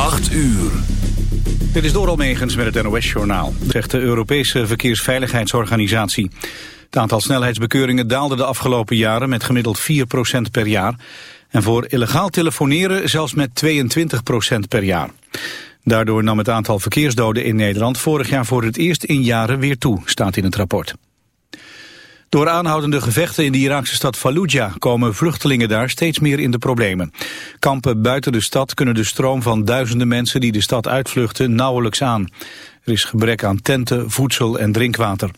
8 uur. Dit is Doral Megens met het NOS-journaal, zegt de Europese Verkeersveiligheidsorganisatie. Het aantal snelheidsbekeuringen daalde de afgelopen jaren met gemiddeld 4% per jaar. En voor illegaal telefoneren zelfs met 22% per jaar. Daardoor nam het aantal verkeersdoden in Nederland vorig jaar voor het eerst in jaren weer toe, staat in het rapport. Door aanhoudende gevechten in de Iraakse stad Fallujah komen vluchtelingen daar steeds meer in de problemen. Kampen buiten de stad kunnen de stroom van duizenden mensen die de stad uitvluchten nauwelijks aan. Er is gebrek aan tenten, voedsel en drinkwater.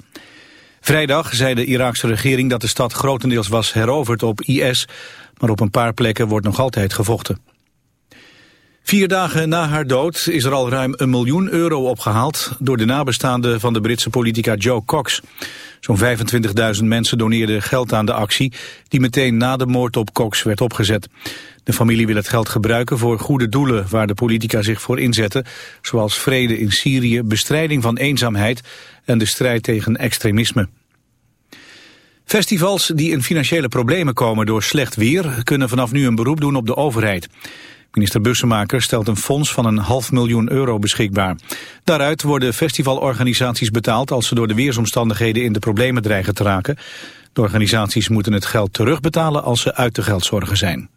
Vrijdag zei de Iraakse regering dat de stad grotendeels was heroverd op IS, maar op een paar plekken wordt nog altijd gevochten. Vier dagen na haar dood is er al ruim een miljoen euro opgehaald door de nabestaanden van de Britse politica Joe Cox. Zo'n 25.000 mensen doneerden geld aan de actie die meteen na de moord op Cox werd opgezet. De familie wil het geld gebruiken voor goede doelen waar de politica zich voor inzetten, zoals vrede in Syrië, bestrijding van eenzaamheid en de strijd tegen extremisme. Festivals die in financiële problemen komen door slecht weer kunnen vanaf nu een beroep doen op de overheid. Minister Bussemaker stelt een fonds van een half miljoen euro beschikbaar. Daaruit worden festivalorganisaties betaald als ze door de weersomstandigheden in de problemen dreigen te raken. De organisaties moeten het geld terugbetalen als ze uit de geldzorgen zijn.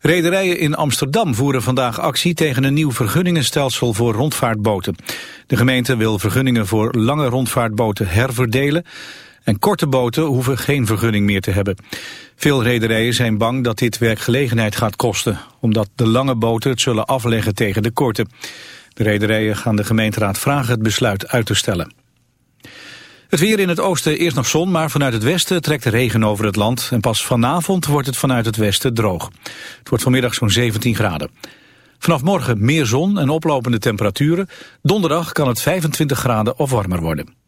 Rederijen in Amsterdam voeren vandaag actie tegen een nieuw vergunningenstelsel voor rondvaartboten. De gemeente wil vergunningen voor lange rondvaartboten herverdelen en korte boten hoeven geen vergunning meer te hebben. Veel rederijen zijn bang dat dit werkgelegenheid gaat kosten, omdat de lange boten het zullen afleggen tegen de korte. De rederijen gaan de gemeenteraad vragen het besluit uit te stellen. Het weer in het oosten eerst nog zon, maar vanuit het westen trekt regen over het land. En pas vanavond wordt het vanuit het westen droog. Het wordt vanmiddag zo'n 17 graden. Vanaf morgen meer zon en oplopende temperaturen. Donderdag kan het 25 graden of warmer worden.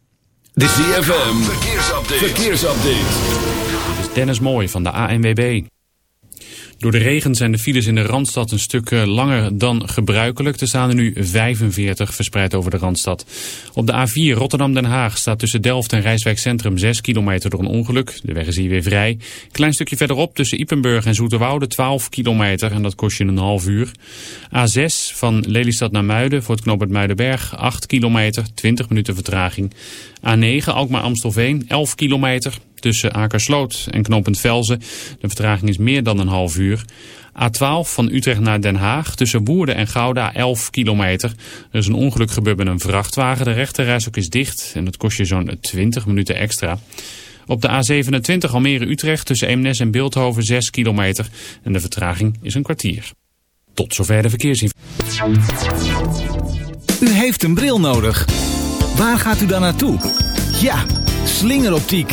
Dit is DFM. Verkeersupdate. Verkeersupdate. Dit is Dennis Mooi van de ANWB. Door de regen zijn de files in de Randstad een stuk eh, langer dan gebruikelijk. Er staan er nu 45 verspreid over de Randstad. Op de A4 Rotterdam-Den Haag staat tussen Delft en Rijswijk Centrum 6 kilometer door een ongeluk. De weg is hier weer vrij. Klein stukje verderop tussen Ipenburg en Zoeterwoude 12 kilometer en dat kost je een half uur. A6 van Lelystad naar Muiden voor het knooppunt Muidenberg 8 kilometer, 20 minuten vertraging. A9 Alkmaar-Amstelveen 11 kilometer tussen Akersloot en knooppunt Velzen. De vertraging is meer dan een half uur. A12 van Utrecht naar Den Haag tussen Boerden en Gouda 11 kilometer. Er is een ongeluk gebeurd met een vrachtwagen. De rechterreis ook is dicht en dat kost je zo'n 20 minuten extra. Op de A27 Almere-Utrecht tussen Eemnes en Beeldhoven 6 kilometer. En de vertraging is een kwartier. Tot zover de verkeersinformatie. U heeft een bril nodig. Waar gaat u dan naartoe? Ja, slingeroptiek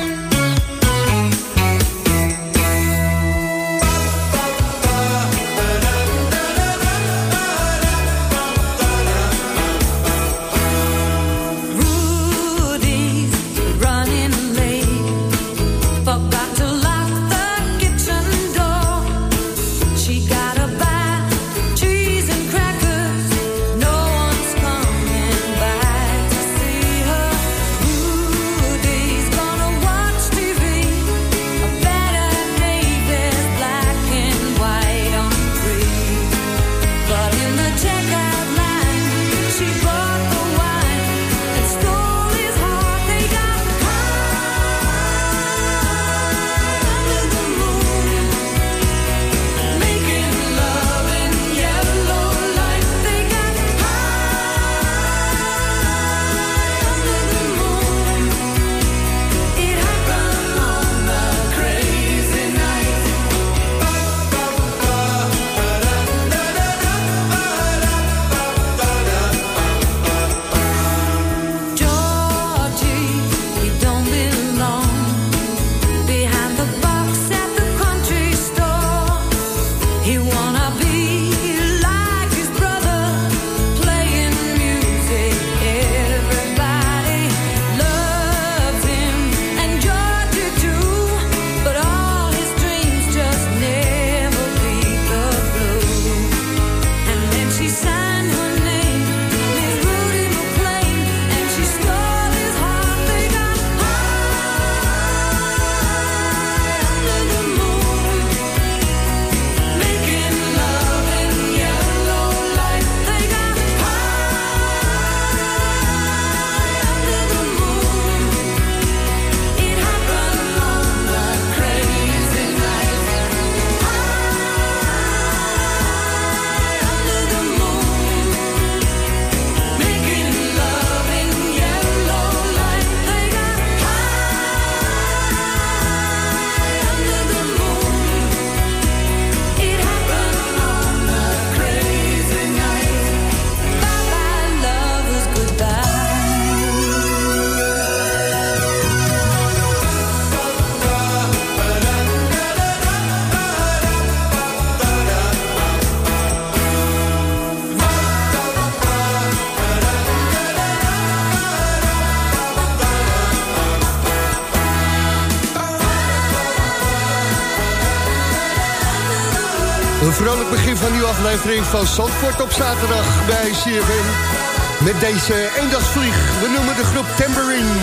Een vrolijk begin van nieuwe aflevering van Zandvoort op zaterdag bij CFM. Met deze eendagsvlieg. We noemen de groep Tambourine.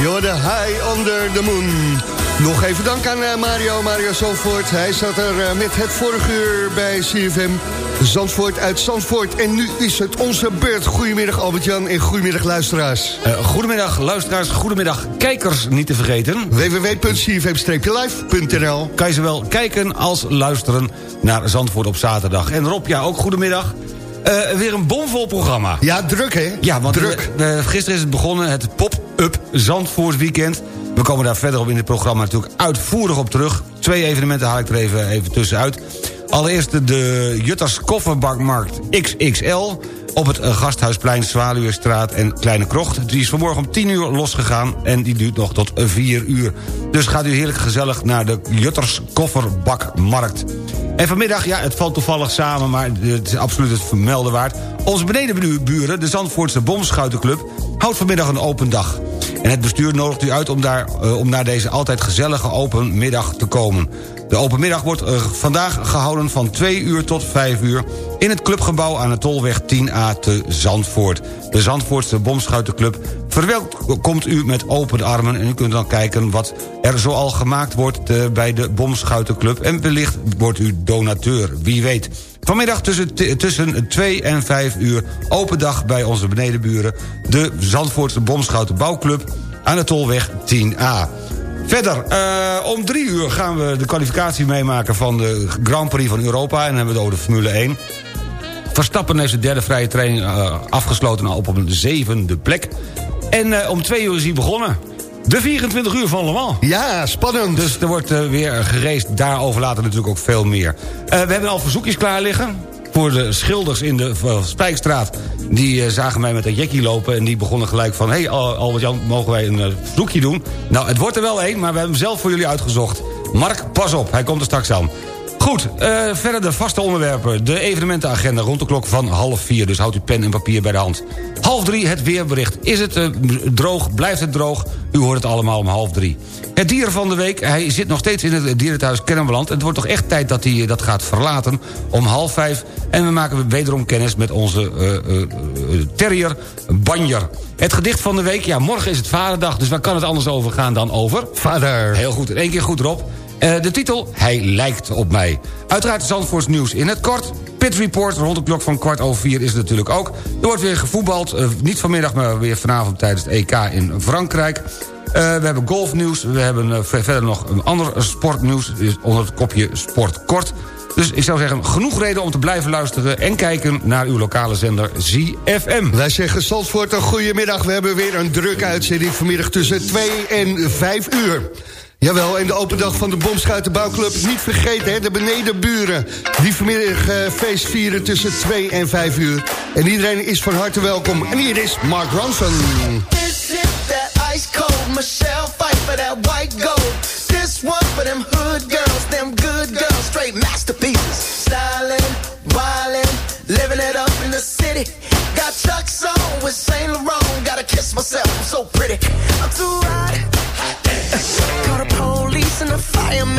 You're the high under the moon. Nog even dank aan eh, Mario, Mario Zandvoort. Hij zat er eh, met het vorige uur bij CFM. Zandvoort uit Zandvoort. En nu is het onze beurt. Goedemiddag Albert-Jan en goedemiddag luisteraars. Uh, goedemiddag luisteraars, goedemiddag kijkers niet te vergeten. www.cfm-live.nl Kan je zowel kijken als luisteren naar Zandvoort op zaterdag. En Rob, ja, ook goedemiddag. Uh, weer een bomvol programma. Ja, druk hè? Ja, want druk. Gisteren is het begonnen, het pop-up Zandvoort weekend. We komen daar verder op in het programma natuurlijk uitvoerig op terug. Twee evenementen haal ik er even, even tussenuit. Allereerst de Jutters Kofferbakmarkt XXL op het Gasthuisplein, Zwaluweerstraat en Kleine Krocht. Die is vanmorgen om 10 uur losgegaan en die duurt nog tot 4 uur. Dus gaat u heerlijk gezellig naar de Jutters Kofferbakmarkt. En vanmiddag, ja, het valt toevallig samen, maar het is absoluut het vermelden waard. Onze benedenburen, de Zandvoortse Bomschuitenclub, houdt vanmiddag een open dag. En het bestuur nodigt u uit om, daar, uh, om naar deze altijd gezellige open middag te komen. De open middag wordt uh, vandaag gehouden van 2 uur tot 5 uur... in het clubgebouw aan de Tolweg 10A te Zandvoort. De Zandvoortse Bomschuitenclub verwelkomt u met open armen... en u kunt dan kijken wat er zoal gemaakt wordt uh, bij de Bomschuitenclub... en wellicht wordt u donateur, wie weet. Vanmiddag tussen, tussen 2 en 5 uur open dag bij onze benedenburen... de Zandvoortse Bomschouten Bouwclub aan de Tolweg 10A. Verder, uh, om drie uur gaan we de kwalificatie meemaken... van de Grand Prix van Europa. En dan hebben we de Formule 1. Verstappen heeft de derde vrije training uh, afgesloten op een zevende plek. En uh, om twee uur is hij begonnen. De 24 uur van Le Mans. Ja, spannend. Dus er wordt uh, weer gereest. Daarover later natuurlijk ook veel meer. Uh, we hebben al verzoekjes klaar liggen. Voor de schilders in de uh, Spijkstraat. Die zagen mij met een jackie lopen. En die begonnen gelijk van... Hé hey, Albert-Jan, mogen wij een verzoekje doen? Nou, het wordt er wel één. Maar we hebben hem zelf voor jullie uitgezocht. Mark, pas op. Hij komt er straks aan. Goed, uh, verder de vaste onderwerpen. De evenementenagenda rond de klok van half vier. Dus houdt u pen en papier bij de hand. Half drie, het weerbericht. Is het uh, droog? Blijft het droog? U hoort het allemaal om half drie. Het dier van de week, hij zit nog steeds in het dierenthuis Kennemerland. Het wordt toch echt tijd dat hij dat gaat verlaten om half vijf. En we maken wederom kennis met onze uh, terrier Banjer. Het gedicht van de week, ja, morgen is het vaderdag... dus waar kan het anders over gaan dan over? Vader. Heel goed, in één keer goed, Rob. Uh, de titel, Hij lijkt op mij. Uiteraard Zandvoorts nieuws in het kort. Pit Report rond de klok van kwart over vier is het natuurlijk ook. Er wordt weer gevoetbald, uh, niet vanmiddag, maar weer vanavond tijdens het EK in Frankrijk. Uh, we hebben golfnieuws, we hebben verder nog een ander sportnieuws... onder het kopje Sport Kort. Dus ik zou zeggen, genoeg reden om te blijven luisteren... en kijken naar uw lokale zender ZFM. Wij zeggen Zandvoort een goedemiddag. We hebben weer een drukke uitzending vanmiddag tussen 2 en 5 uur. Jawel, en de open dag van de Bomschuitenbouwclub. Niet vergeten, hè, de benedenburen. Die vanmiddag uh, feest vieren tussen 2 en 5 uur. En iedereen is van harte welkom. En hier is Mark Ronson. This is that ice cold Michelle fight for that white gold. This one for them hood girls, them good girls, straight masterpieces. Styling, wildin', living it up the city. Got Chuck's on with Saint Laurent. Gotta kiss myself, I'm so pretty. I'm too hot. hot Call the police and the fireman,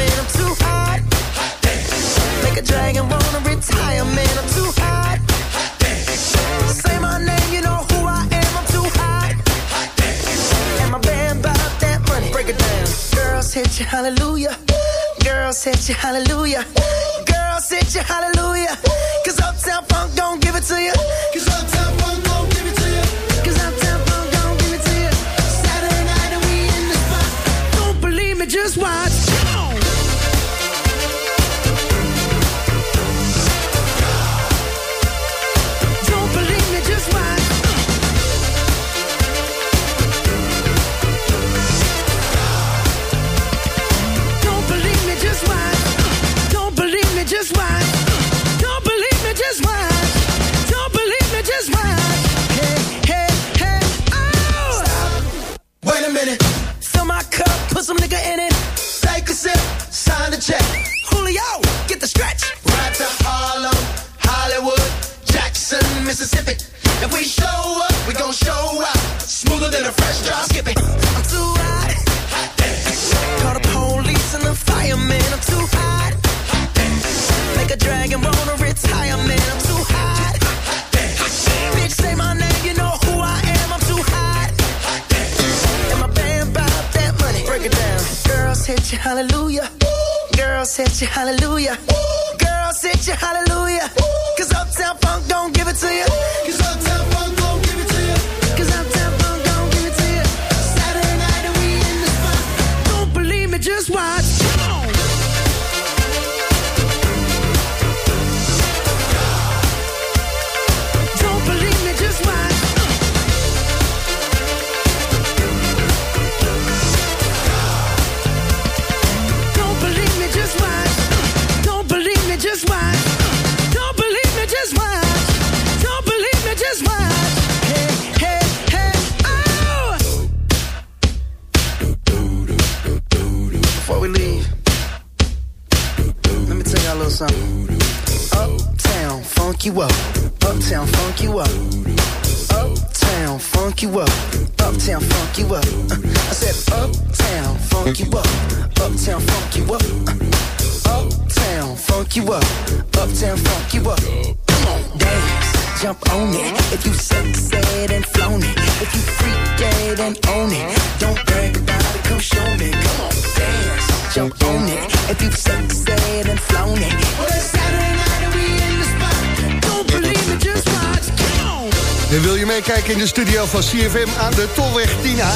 van CFM aan de Tolweg Tina.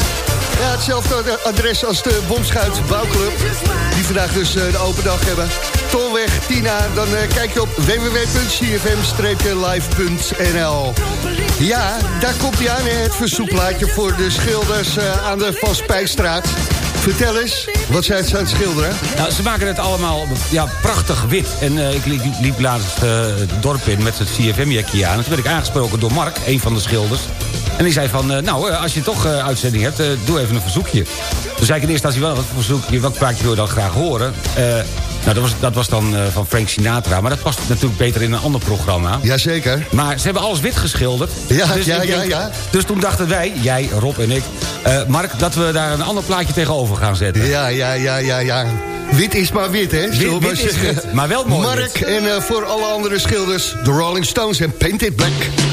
Ja, hetzelfde adres als de Bomschuit Bouwclub. Die vandaag dus eh, de open dag hebben. Tolweg Tina, dan eh, kijk je op www.cfm-live.nl. Ja, daar komt hij aan, het verzoekplaatje voor de schilders eh, aan de Vaspijstraat. Vertel eens, wat zijn ze het schilderen? Nou, ze maken het allemaal ja, prachtig wit. En ik liep, liep laatst het dorp in met het CFM-jackie aan. Toen werd ik aangesproken door Mark, een van de schilders. En die zei van, eh, nou, eh, als je toch eh, uitzending hebt, doe even een verzoekje. Toen zei ik in eerste instantie wel, wat verzoekje, welk plaatje wil je dan graag horen? Nou, dat was, dat was dan van Frank Sinatra. Maar dat past natuurlijk beter in een ander programma. Jazeker. Maar ze hebben alles wit geschilderd. Ja, dus ja, ja, ja. Dus toen dachten wij, jij, Rob en ik... Mark, dat we daar een ander plaatje tegenover gaan zetten. Ja, ja, ja, ja, ja. Wit is maar wit, hè? Wit, is maar wel mooi. Mark en voor alle andere schilders... The Rolling Stones en Painted Black.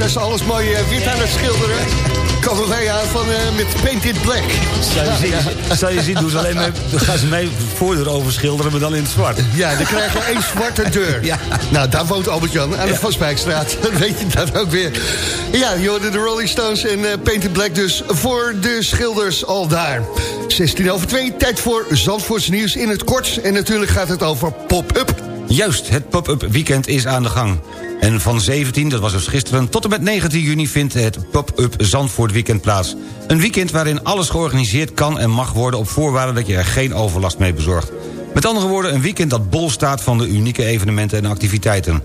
Hij is alles mooi eh, wit aan het schilderen. Aan van eh, met Painted Black. Zou je, zien, zou je zien, doen ze alleen gaan ze mee voordeur overschilderen, maar dan in het zwart. Ja, dan krijg je één zwarte deur. Ja. Nou, daar woont Albert-Jan, aan de Ja. Dan weet je dat ook weer. Ja, je hoorde de Rolling Stones en eh, Painted Black dus voor de schilders al daar. 16 over 2, tijd voor Zandvoorts nieuws in het kort. En natuurlijk gaat het over pop-up. Juist, het pop-up weekend is aan de gang. En van 17, dat was dus gisteren, tot en met 19 juni... vindt het pop-up Zandvoort weekend plaats. Een weekend waarin alles georganiseerd kan en mag worden... op voorwaarde dat je er geen overlast mee bezorgt. Met andere woorden, een weekend dat bol staat... van de unieke evenementen en activiteiten.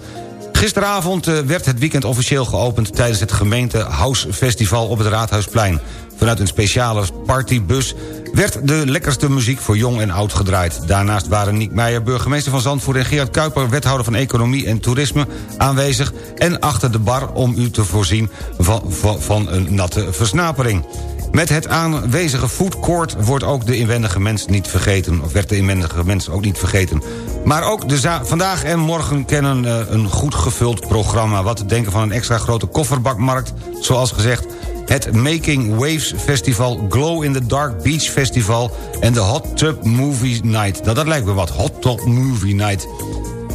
Gisteravond eh, werd het weekend officieel geopend... tijdens het gemeente House Festival op het Raadhuisplein. Vanuit een speciale partybus werd de lekkerste muziek voor jong en oud gedraaid. Daarnaast waren Niek Meijer, burgemeester van Zandvoort... en Gerard Kuiper, wethouder van Economie en Toerisme, aanwezig... en achter de bar om u te voorzien van, van, een natte versnapering. Met het aanwezige food court wordt ook de inwendige mens niet vergeten. Of werd de inwendige mens ook niet vergeten. Maar ook de vandaag en morgen kennen eh, een goed gevuld programma. Wat te denken van een extra grote kofferbakmarkt. Zoals gezegd het Making Waves Festival... Glow in the Dark Beach Festival... en de Hot Tub Movie Night. Nou, dat lijkt me wat. Hot Tub Movie Night.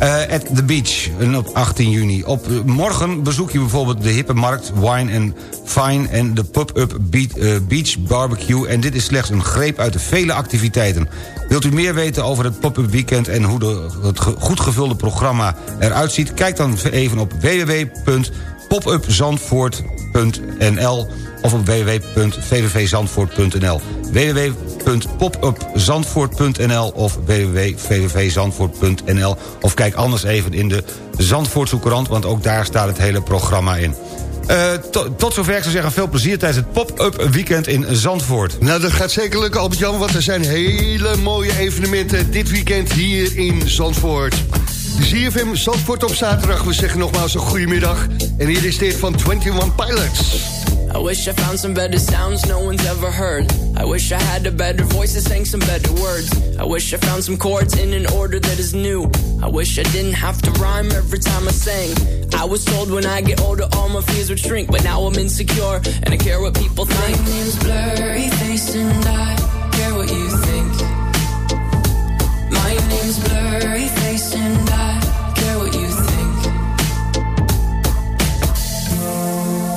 Eh, at the Beach, op 18 juni. Op eh, morgen bezoek je bijvoorbeeld de hippe markt Wine and Fine... en de pop-up beat- eh, Beach Barbecue. En dit is slechts een greep uit de vele activiteiten. Wilt u meer weten over het pop-up weekend... en hoe de, het goed gevulde programma eruit ziet? Kijk dan even op www.popupzandvoort.nl of op www.vvvzandvoort.nl www.popupzandvoort.nl of www.vvvzandvoort.nl of kijk anders even in de Zandvoortse Courant... want ook daar staat het hele programma in. Eh, to- tot zover, ik zou zeggen, veel plezier tijdens het pop-up weekend in Zandvoort. Nou, dat gaat zeker lukken, Albert-Jan, want er zijn hele mooie evenementen dit weekend hier in Zandvoort. ZFM Zandvoort op zaterdag. We zeggen nogmaals een goedemiddag. En hier is dit van 21 Pilots. I wish I found some better sounds no one's ever heard. I wish I had a better voice that sang some better words. I wish I found some chords in an order that is new. I wish I didn't have to rhyme every time I sang. I was told when I get older all my fears would shrink, but now I'm insecure and I care what people think. My name's blurry face and I care what you think. My name's blurry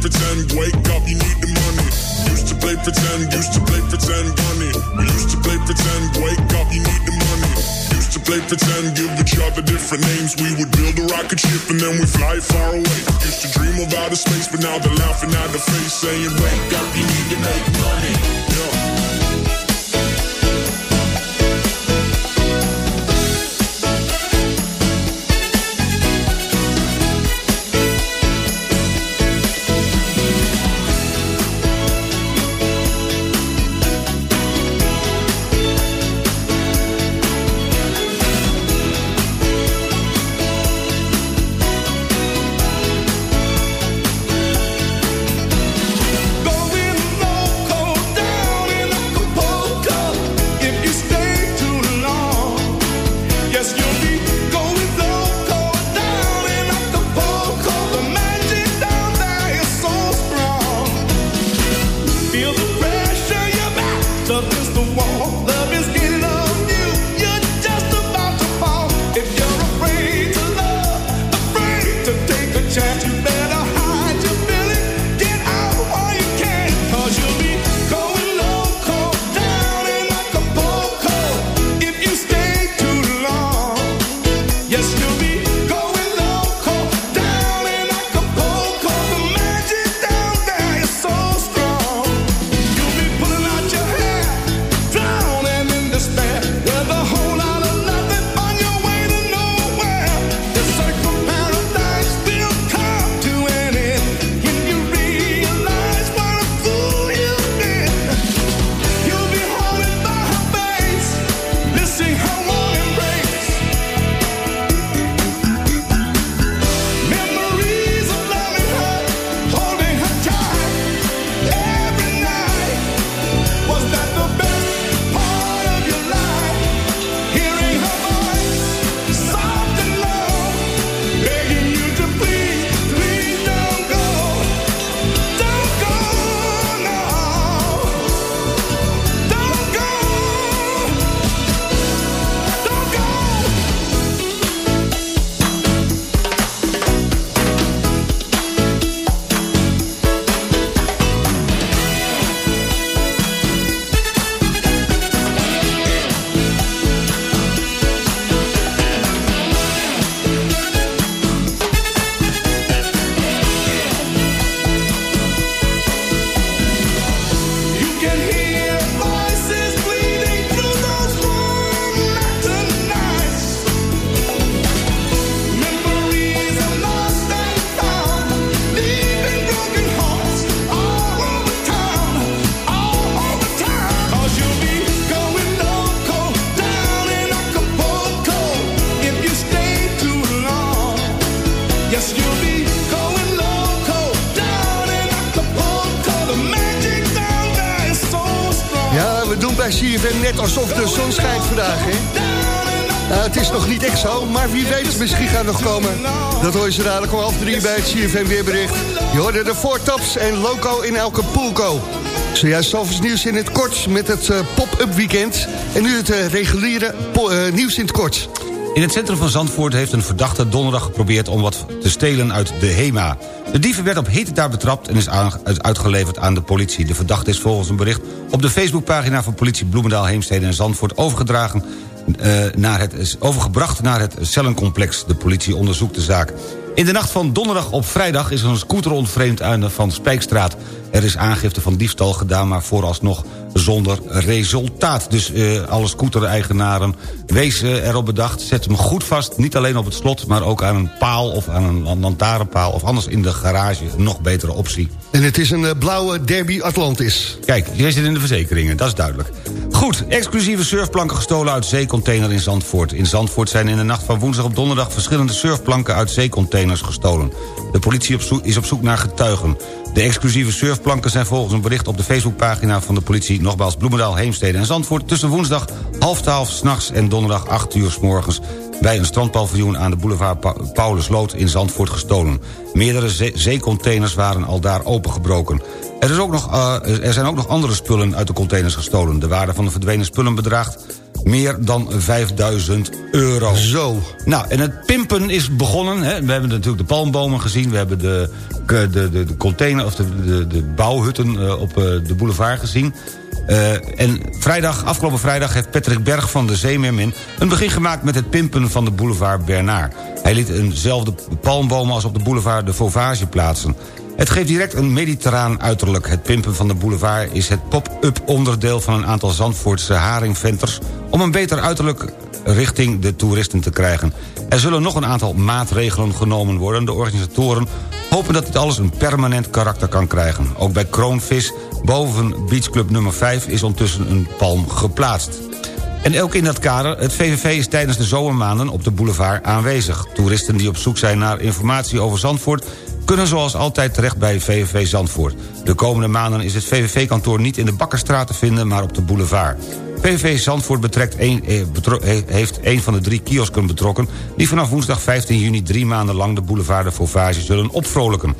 pretend, wake up, you need the money. Used to play pretend, used to play pretend, honey. We used to play pretend, wake up, you need the money. Used to play pretend, give each other different names. We would build a rocket ship and then we fly far away. Used to dream about outer space, but now they're laughing at the face, saying, Wake up, you need to make money. Yeah. to be doen bij CFM net alsof de zon schijnt vandaag, hè? Nou, het is nog niet echt zo, maar wie weet, misschien gaat het nog komen. Dat hoor je zo dadelijk om half drie bij het CFM weerbericht. Je hoorde de voortaps en loco in Acapulco. Zojuist Zalvers nieuws in het kort met het eh, pop-up weekend. En nu het eh, reguliere eh, nieuws in het kort. In het centrum van Zandvoort heeft een verdachte donderdag geprobeerd... om wat te stelen uit de HEMA. De dieven werd op hete daar betrapt en is uitgeleverd aan de politie. De verdachte is volgens een bericht op de Facebookpagina van politie Bloemendaal, Heemstede en Zandvoort overgedragen eh, naar het, overgebracht naar het cellencomplex. De politie onderzoekt de zaak. In de nacht van donderdag op vrijdag is een scooter ontvreemd aan de Van Spijkstraat. Er is aangifte van diefstal gedaan, maar vooralsnog zonder resultaat. Dus eh, alle scooter-eigenaren, wees eh, erop bedacht. Zet hem goed vast, niet alleen op het slot... maar ook aan een paal of aan een lantaarnpaal... of anders in de garage, een nog betere optie. En het is een eh, blauwe Derby Atlantis. Kijk, jij zit in de verzekeringen, dat is duidelijk. Goed, exclusieve surfplanken gestolen uit zeecontainer in Zandvoort. In Zandvoort zijn in de nacht van woensdag op donderdag... verschillende surfplanken uit zeecontainers gestolen. De politie op is op zoek naar getuigen. De exclusieve surfplanken zijn volgens een bericht op de Facebookpagina van de politie... nogmaals Bloemendaal, Heemstede en Zandvoort... tussen woensdag half twaalf s'nachts en donderdag 8 uur s morgens... bij een strandpaviljoen aan de boulevard Pa- Paulusloot in Zandvoort gestolen. Meerdere zee- zeecontainers waren al daar opengebroken. Er, is ook nog, eh, er zijn ook nog andere spullen uit de containers gestolen. De waarde van de verdwenen spullen bedraagt meer dan 5000 euro. Zo. Nou, en het pimpen is begonnen. Hè. We hebben natuurlijk de palmbomen gezien. We hebben de, de, de, de container of de, de, de bouwhutten eh, op eh, de boulevard gezien. Eh, en vrijdag, afgelopen vrijdag heeft Patrick Berg van de Zeemermin... een begin gemaakt met het pimpen van de boulevard Bernard. Hij liet eenzelfde palmbomen als op de boulevard de Fauvage plaatsen. Het geeft direct een mediterraan uiterlijk. Het pimpen van de boulevard is het pop-up onderdeel... van een aantal Zandvoortse haringventers... om een beter uiterlijk richting de toeristen te krijgen. Er zullen nog een aantal maatregelen genomen worden. De organisatoren hopen dat dit alles een permanent karakter kan krijgen. Ook bij Kroonvis, boven Beachclub nummer 5... is ondertussen een palm geplaatst. En ook in dat kader, het VVV is tijdens de zomermaanden op de boulevard aanwezig. Toeristen die op zoek zijn naar informatie over Zandvoort kunnen zoals altijd terecht bij VVV Zandvoort. De komende maanden is het VVV-kantoor niet in de Bakkerstraat te vinden... maar op de boulevard. VVV Zandvoort betrekt eh, heeft een van de drie kiosken betrokken... die vanaf woensdag 15 juni drie maanden lang de boulevard de Fauvage zullen opvrolijken.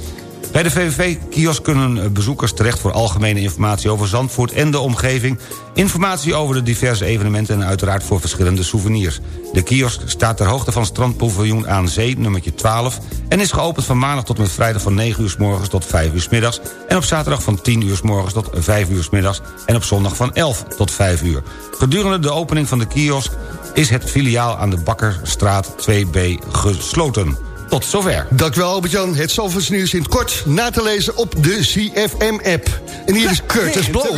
Bij de VVV-kiosk kunnen bezoekers terecht voor algemene informatie over Zandvoort en de omgeving... informatie over de diverse evenementen en uiteraard voor verschillende souvenirs. De kiosk staat ter hoogte van strandpaviljoen aan Zee, nummertje 12... en is geopend van maandag tot met vrijdag van 9 uur s morgens tot 5 uur s middags... en op zaterdag van 10 uur s morgens tot 5 uur s middags... en op zondag van 11 tot 5 uur. Gedurende de opening van de kiosk is het filiaal aan de Bakkerstraat 2B gesloten. Tot zover. Dankjewel Albert-Jan. Het Zalvers nieuws in het kort na te lezen op de CFM-app. En hier is Curtis Blow.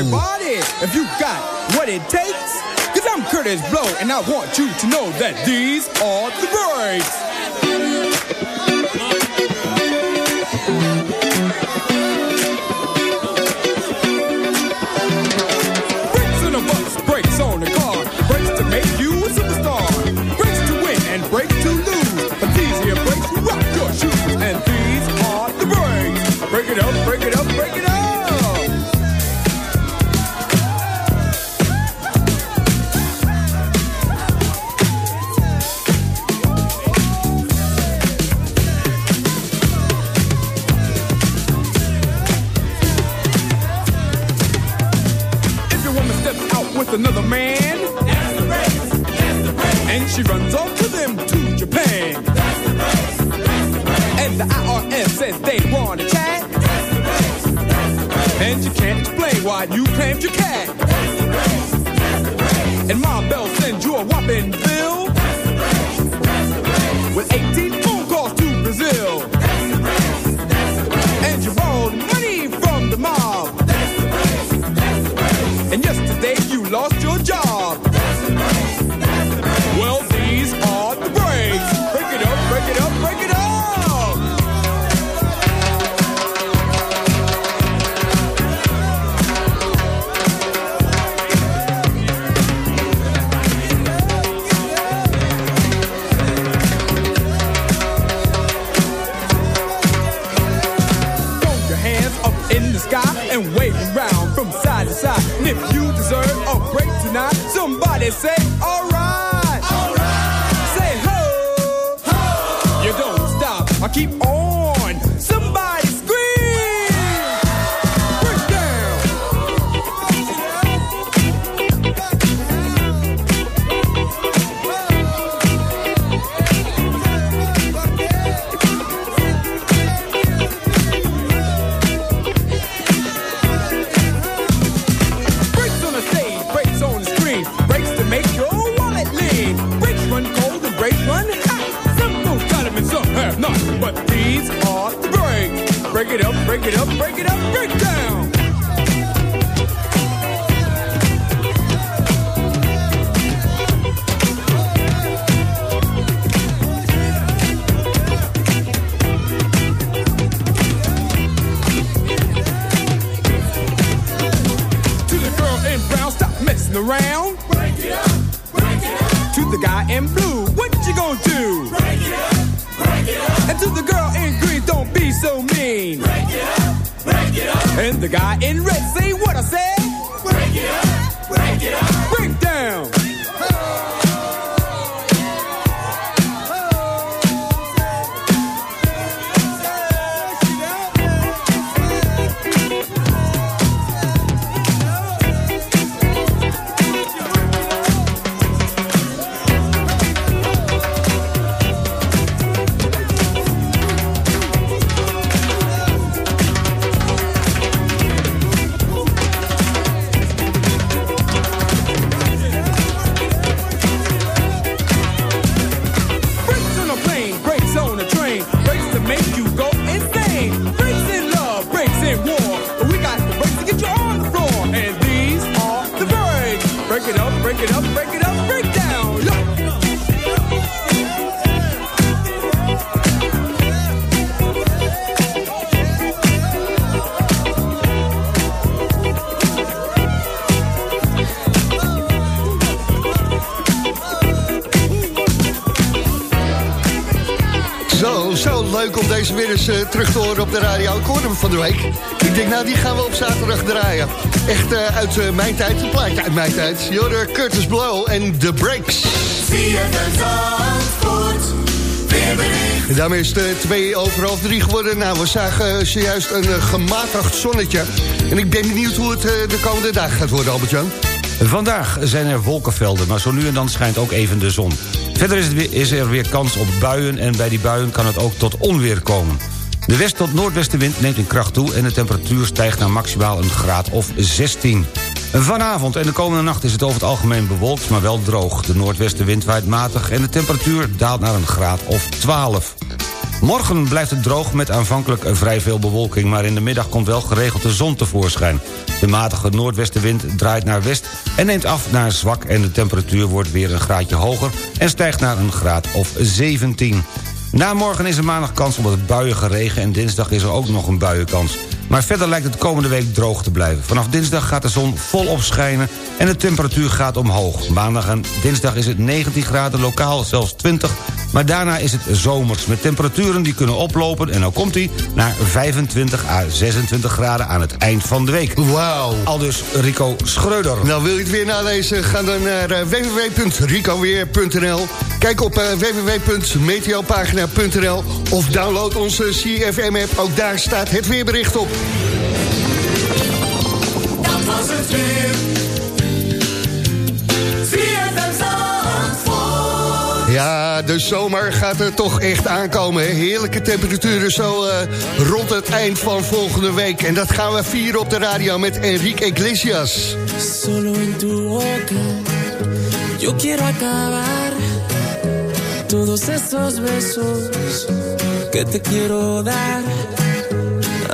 If you got what it takes, cause I'm Curtis Blow, and I want you to know that these are the breaks. It up, break it up, break it up, break it To guy terug te horen op de radio. Ik van de week. Ik denk, nou, die gaan we op zaterdag draaien. Echt eh, uit eh, mijn tijd, een plaatje uit mijn tijd. Jorde Curtis Blow en The Breaks. En daarmee is het eh, twee over half drie geworden. Nou, we zagen zojuist een gematigd zonnetje. En ik ben benieuwd hoe het de komende dagen gaat worden, Albert-Jan. Vandaag zijn er wolkenvelden, maar zo nu en dan schijnt ook even de zon. Verder weer- is er weer kans op buien en bij die buien kan het ook tot onweer komen. De west- tot noordwestenwind neemt in kracht toe... en de temperatuur stijgt naar maximaal een graad of 16. Vanavond en de komende nacht is het over het algemeen bewolkt, maar wel droog. De noordwestenwind waait matig en de temperatuur daalt naar een graad of 12. Morgen blijft het droog met aanvankelijk vrij veel bewolking... maar in de middag komt wel geregeld de zon tevoorschijn. De matige noordwestenwind draait naar west en neemt af naar zwak... en de temperatuur wordt weer een graadje hoger... en stijgt naar een graad of 17. Na morgen is er maandag kans op het buiige regen... en dinsdag is er ook nog een buienkans. Maar verder lijkt het komende week droog te blijven. Vanaf dinsdag gaat de zon volop schijnen en de temperatuur gaat omhoog. Maandag en dinsdag is het 19 graden, lokaal zelfs 20... maar daarna is het zomers met temperaturen die kunnen oplopen... en dan komt hij naar 25 à 26 graden aan het eind van de week. Wauw. Al dus Rico Schreuder. Nou, wil je het weer nalezen? Ga dan naar eh, www.ricoweer.nl. Kijk op eh, www.meteopagina.nl of download onze CFM-app. Ook daar staat het weerbericht op. Dat was het weer. Ja, de zomer gaat er toch echt aankomen. hè? Heerlijke temperaturen zo eh, rond het eind van volgende week. En dat gaan we vieren op de radio met Enrique Iglesias. Solo en tu boca yo quiero acabar todos esos besos que te quiero dar.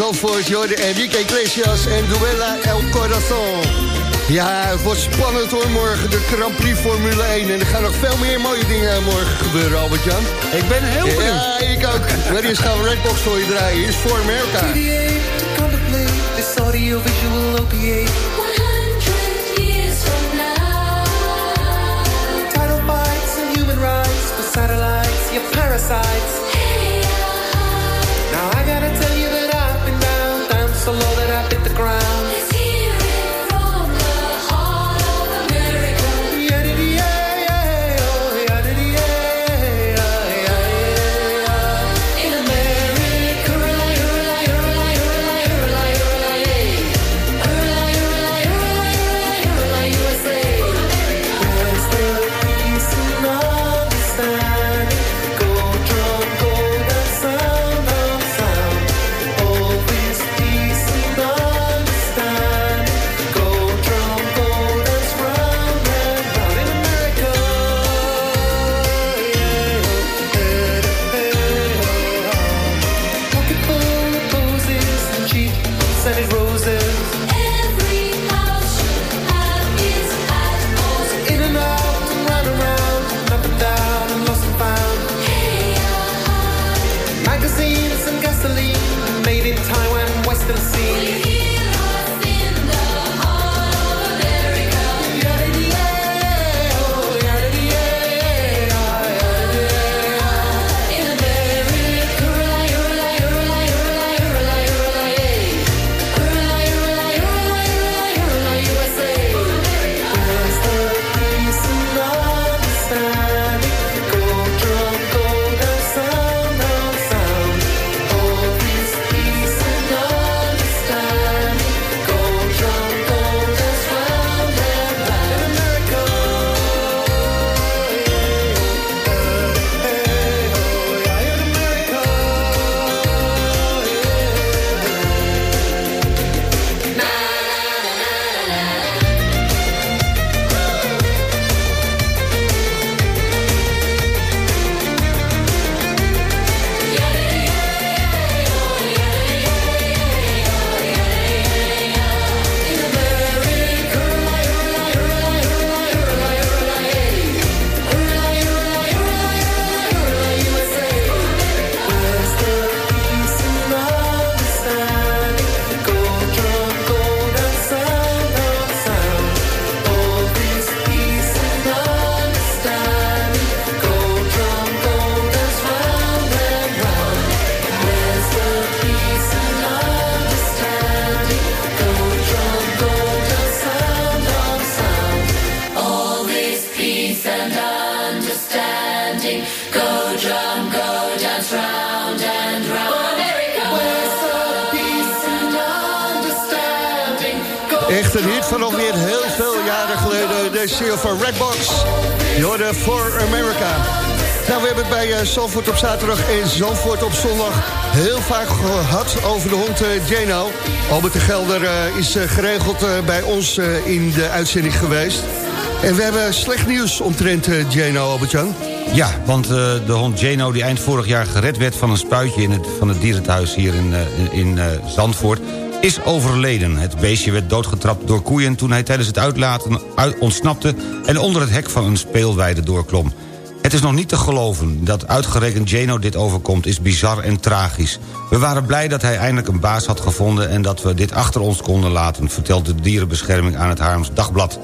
Zandvoort. Jorde Enrique Iglesias en Duella El Corazon. Ja, het wordt spannend hoor morgen, de Grand Prix Formule 1. En er gaan nog veel meer mooie dingen morgen gebeuren, Albert-Jan. Ik ben heel benieuwd. Ja, ik ook. Maar eerst gaan we Redbox voor je draaien. Hier is voor Amerika. This audiovisual opiate. 100 years from now. Title bites and human rights for satellites, you parasites. Now I gotta tell you single van Redbox. Je hoorde For America. Nou, we hebben het bij eh, Zandvoort op zaterdag en Zandvoort op zondag... heel vaak gehad over de hond eh, Jano. Albert de Gelder eh, is geregeld bij ons in de uitzending geweest. En we hebben slecht nieuws omtrent Jano, Albert-Jan. Ja, want de hond Jano, die eind vorig jaar gered werd van een spuitje... In het, van het dierenthuis hier in, in, Zandvoort, is overleden. Het beestje werd doodgetrapt door koeien toen hij tijdens het uitlaten uit, ontsnapte... en onder het hek van een speelweide doorklom. Het is nog niet te geloven dat uitgerekend Jano dit overkomt... is bizar en tragisch. We waren blij dat hij eindelijk een baas had gevonden... en dat we dit achter ons konden laten... vertelt de dierenbescherming aan het Haarlems Dagblad.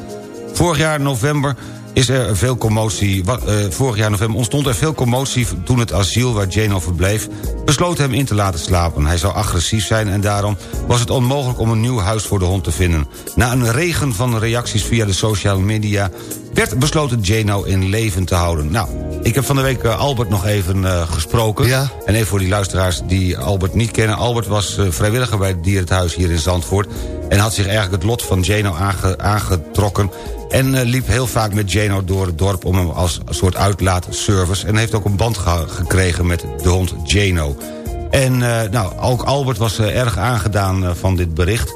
Vorig jaar november is er veel commotie. eh, vorig jaar november ontstond er veel commotie toen het asiel waar Jano verbleef besloot hem in te laten slapen. Hij zou agressief zijn en daarom was het onmogelijk om een nieuw huis voor de hond te vinden. Na een regen van reacties via de sociale media werd besloten Jano in leven te houden. Nou, ik heb van de week eh, Albert nog even eh, gesproken. Ja. En even voor die luisteraars die Albert niet kennen. Albert was eh, vrijwilliger bij het dierenthuis hier in Zandvoort... en had zich eigenlijk het lot van Jano aange- aangetrokken... en liep heel vaak met Jano door het dorp om hem als soort uitlaatservice... en heeft ook een band ge- gekregen met de hond Jano. En nou, ook Albert was erg aangedaan van dit bericht...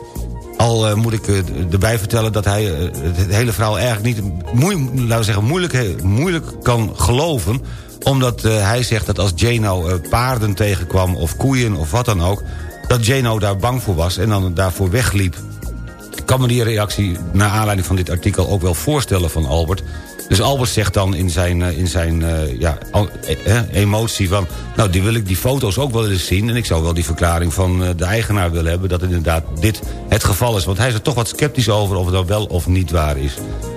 Al eh, moet ik eh, erbij vertellen dat hij eh, het hele verhaal eigenlijk niet... Moe, laten we zeggen, moeilijk, moeilijk kan geloven omdat hij zegt dat als Jano eh, paarden tegenkwam of koeien of wat dan ook... dat Jano daar bang voor was en dan daarvoor wegliep. kan me die reactie naar aanleiding van dit artikel ook wel voorstellen van Albert. Dus Albert zegt dan in zijn, eh, in zijn eh, ja, eh, emotie van... nou, die wil ik die foto's ook wel eens zien... en ik zou wel die verklaring van de eigenaar willen hebben... dat inderdaad dit het geval is. Want hij is er toch wat sceptisch over of het nou wel of niet waar is.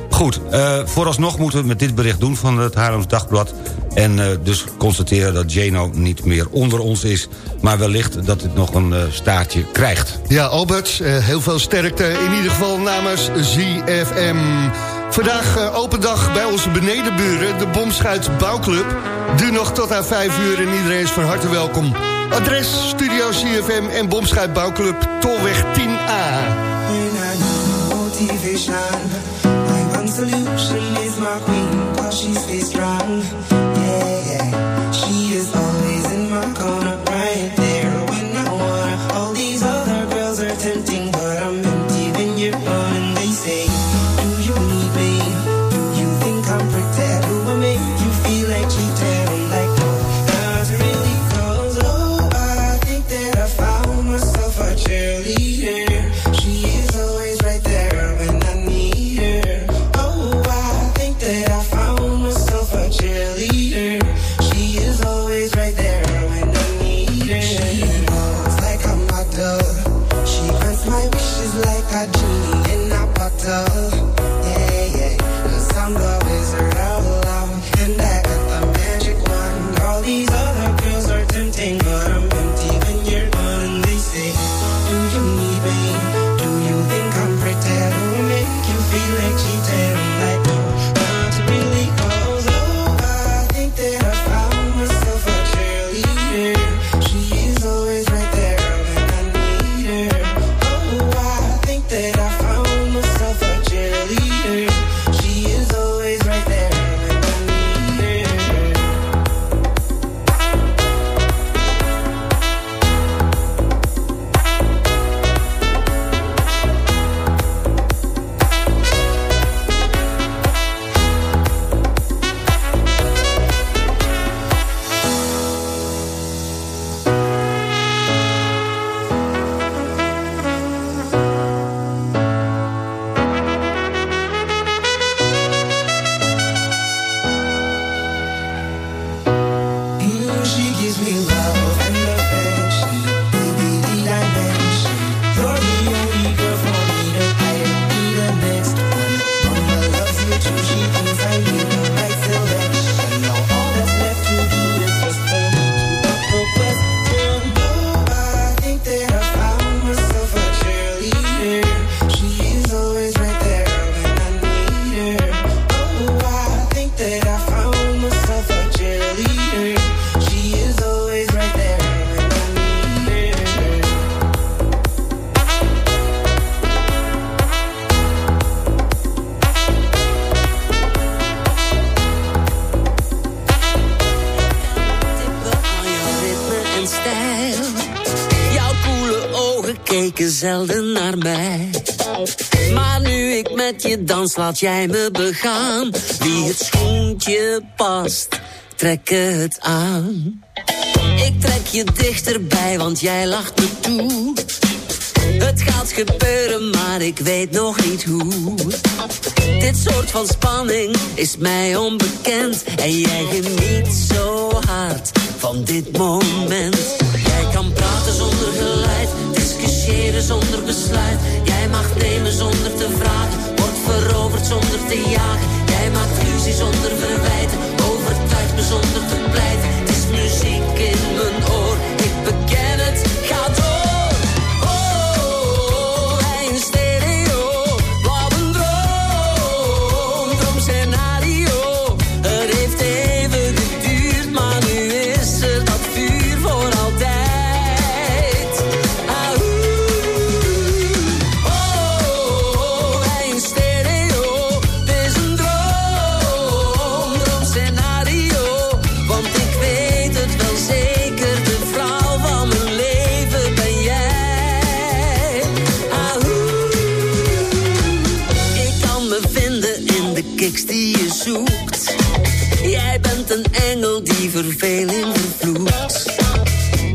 Goed, vooralsnog moeten we met dit bericht doen van het Haarlems Dagblad... en dus constateren dat Jano niet meer onder ons is... maar wellicht dat het nog een staartje krijgt. Ja, Albert, heel veel sterkte in ieder geval namens ZFM. Vandaag eh, open dag bij onze benedenburen, de Bomschuit Bouwclub. Duur nog tot aan 5 uur en iedereen is van harte welkom. Adres Studio ZFM en Bomschuit Bouwclub, Tolweg 10A. When I need motivation, my one solution is my queen, She grants my wishes like a genie in a bottle. Yeah, yeah. Cause I'm keken zelden naar mij. Maar nu ik met je dans, laat jij me begaan. Wie het schoentje past, trek het aan. Ik trek je dichterbij, want jij lacht me toe. Het gaat gebeuren, maar ik weet nog niet hoe. Dit soort van spanning is mij onbekend. En jij geniet zo hard van dit moment. Jij kan praten zonder geluid, zonder besluit. Jij mag nemen zonder te vragen, wordt veroverd zonder te jagen. Jij maakt ruzie zonder verwijten, overtuigt me zonder te pleiten. Het is muziek in mijn verveling vervloekt.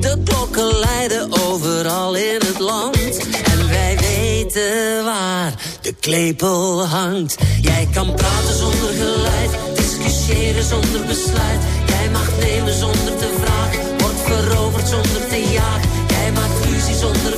De klokken luiden overal in het land. En wij weten waar de klepel hangt. Jij kan praten zonder geluid, discussiëren zonder besluit. Jij mag nemen zonder te vragen, wordt veroverd zonder te jagen. Jij maakt ruzie zonder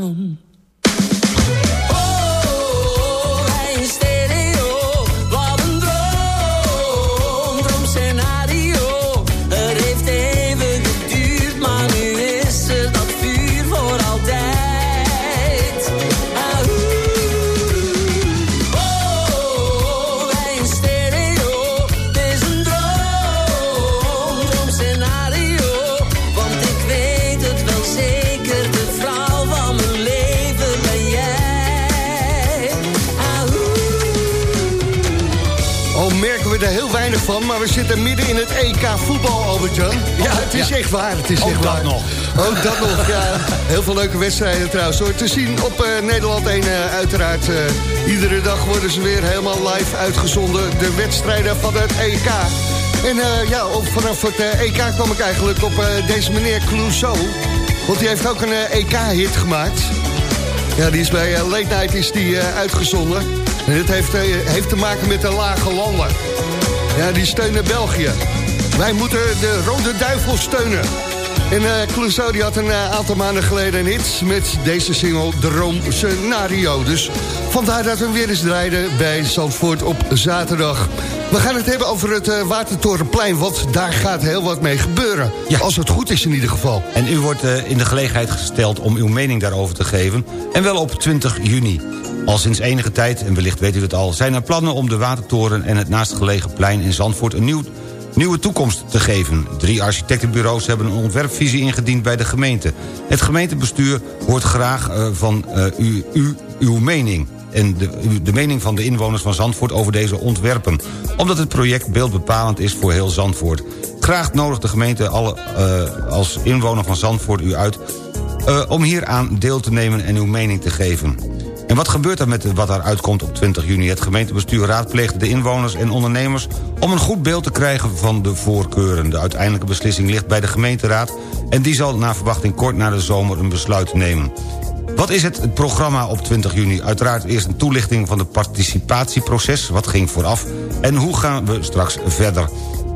Al merken we er heel weinig van, maar we zitten midden in het EK voetbal, Albert-Jan. Ja, het is ja. echt waar, het is Ook echt dat waar. nog. Ook dat nog, ja. Heel veel leuke wedstrijden trouwens, hoor. Te zien op eh, Nederland 1 eh, uiteraard. eh, iedere dag worden ze weer helemaal live uitgezonden. De wedstrijden van het EK. En ja, op, vanaf het EK kwam ik eigenlijk op deze meneer Clouseau. Want die heeft ook een EK-hit gemaakt. Ja, die is bij Late Night is die, uitgezonden. En dit heeft, eh, heeft te maken met de lage landen. Ja, die steunen België. Wij moeten de Rode Duivel steunen. En eh Clouseau die had een eh, aantal maanden geleden een hit met deze single Droom Scenario. Dus vandaar dat we hem weer eens draaiden bij Zandvoort op zaterdag. We gaan het hebben over het Watertorenplein, want daar gaat heel wat mee gebeuren. Als het goed is in ieder geval. En u wordt in de gelegenheid gesteld om uw mening daarover te geven. En wel op 20 juni. Al sinds enige tijd, en wellicht weet u het al... zijn er plannen om de Watertoren en het naastgelegen plein in Zandvoort... een nieuw, nieuwe toekomst te geven. Drie architectenbureaus hebben een ontwerpvisie ingediend bij de gemeente. Het gemeentebestuur hoort graag eh, van eh, u, uw mening en de, de mening van de inwoners van Zandvoort over deze ontwerpen. Omdat het project beeldbepalend is voor heel Zandvoort. Graag nodigt de gemeente alle, eh, als inwoner van Zandvoort u uit... eh, om hieraan deel te nemen en uw mening te geven. En wat gebeurt er met wat er uitkomt op 20 juni? Het gemeentebestuur raadpleegt de inwoners en ondernemers... om een goed beeld te krijgen van de voorkeuren. De uiteindelijke beslissing ligt bij de gemeenteraad... en die zal naar verwachting kort na de zomer een besluit nemen. Wat is het programma op 20 juni? Uiteraard eerst een toelichting van het participatieproces. Wat ging vooraf? En hoe gaan we straks verder?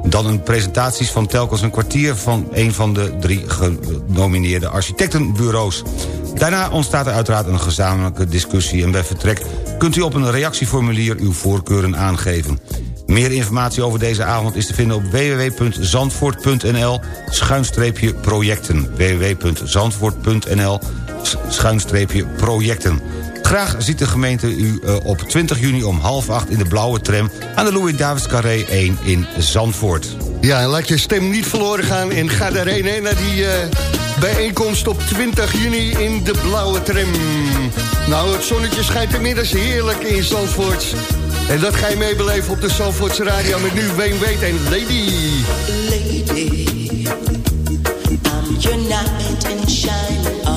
Dan een presentaties van telkens een kwartier... van een van de drie genomineerde architectenbureaus. Daarna ontstaat er uiteraard een gezamenlijke discussie... en bij vertrek kunt u op een reactieformulier uw voorkeuren aangeven. Meer informatie over deze avond is te vinden op www.zandvoort.nl schuinstreepje projecten. www.zandvoort.nl schuinstreepje projecten. Graag ziet de gemeente u eh, op 20 juni om half acht in de blauwe tram... aan de Louis Davids Carré 1 in Zandvoort. Ja, en laat je stem niet verloren gaan en ga daarheen hè, naar die eh, bijeenkomst op 20 juni in de blauwe tram. Nou, het zonnetje schijnt inmiddels heerlijk in Zandvoort. En dat ga je meebeleven op de Zandvoortse Radio met nu Wayne Weet en Lady. lady. I'm your knight in shining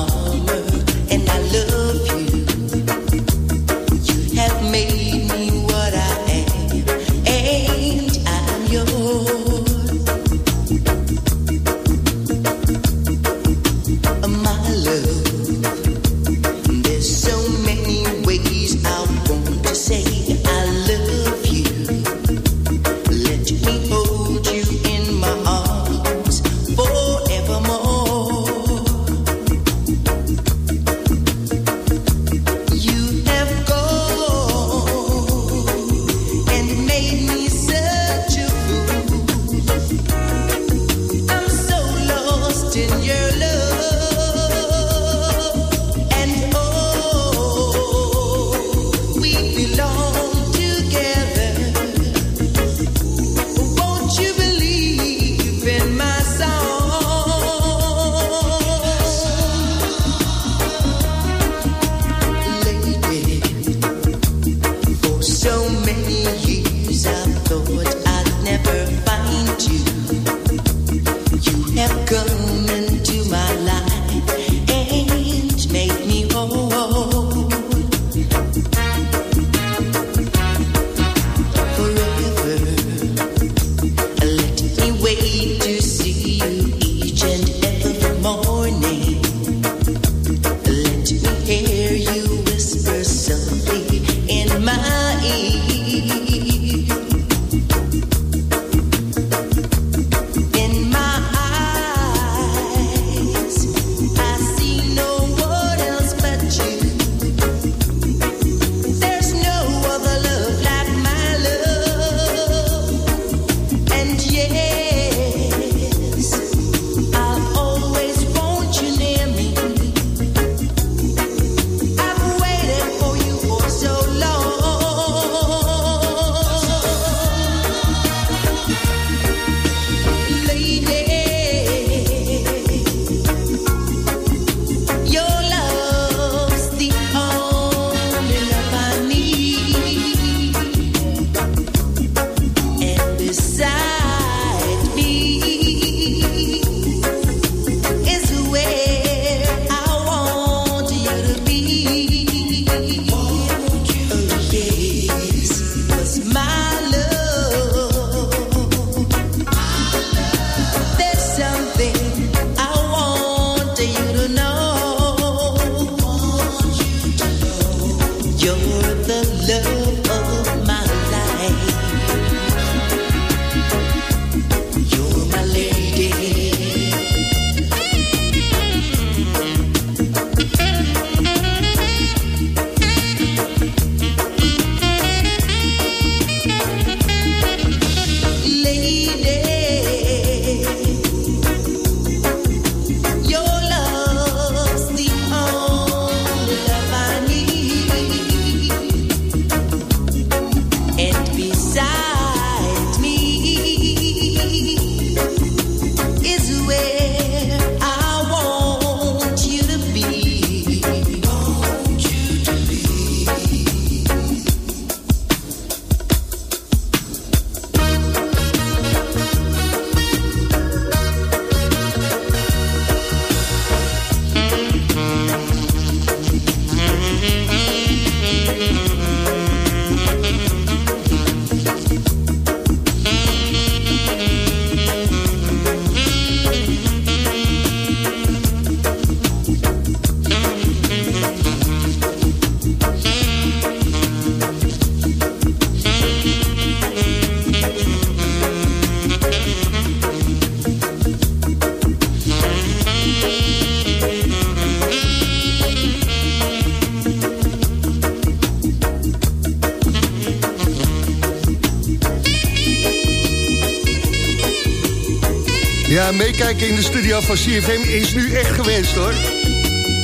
Ja, meekijken in de studio van CFM is nu echt gewenst hoor.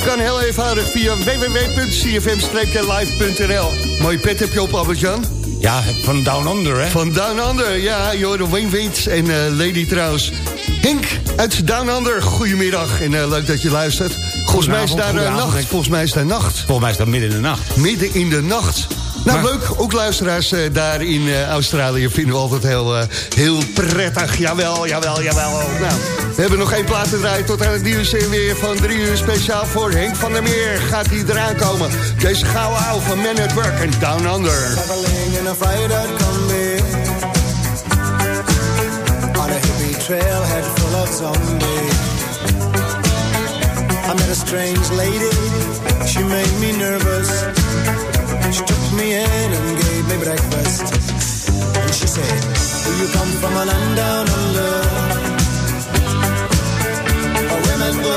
Kan heel eenvoudig via www.cfm-live.nl. Mooi pet heb je op, Albert-Jan. Ja, van Down Under, hè? Van Down Under, ja, Wayne Waits en eh, Lady trouwens. Henk uit Down Under, goedemiddag en eh, leuk dat je luistert. Volgens mij is daar eh, nacht, volgens mij is daar nacht. Volgens mij is dat midden in de nacht. Midden in de nacht. Nou, Maar- leuk. Ook luisteraars eh, daar in eh, Australië vinden we altijd heel, eh, heel prettig. Jawel, jawel, jawel. Nou, we hebben nog één plaat te draaien tot aan het nieuws en weer van drie uur. Speciaal voor Henk van der Meer gaat hij eraan komen. Deze gouden ouwe van Man at Work en Down Under. Traveling in a fried-out combi On a hippie trailhead full of zombies I met a strange lady, she made me nervous She took me in and gave me breakfast. And she said, do you come from a land down under Where women go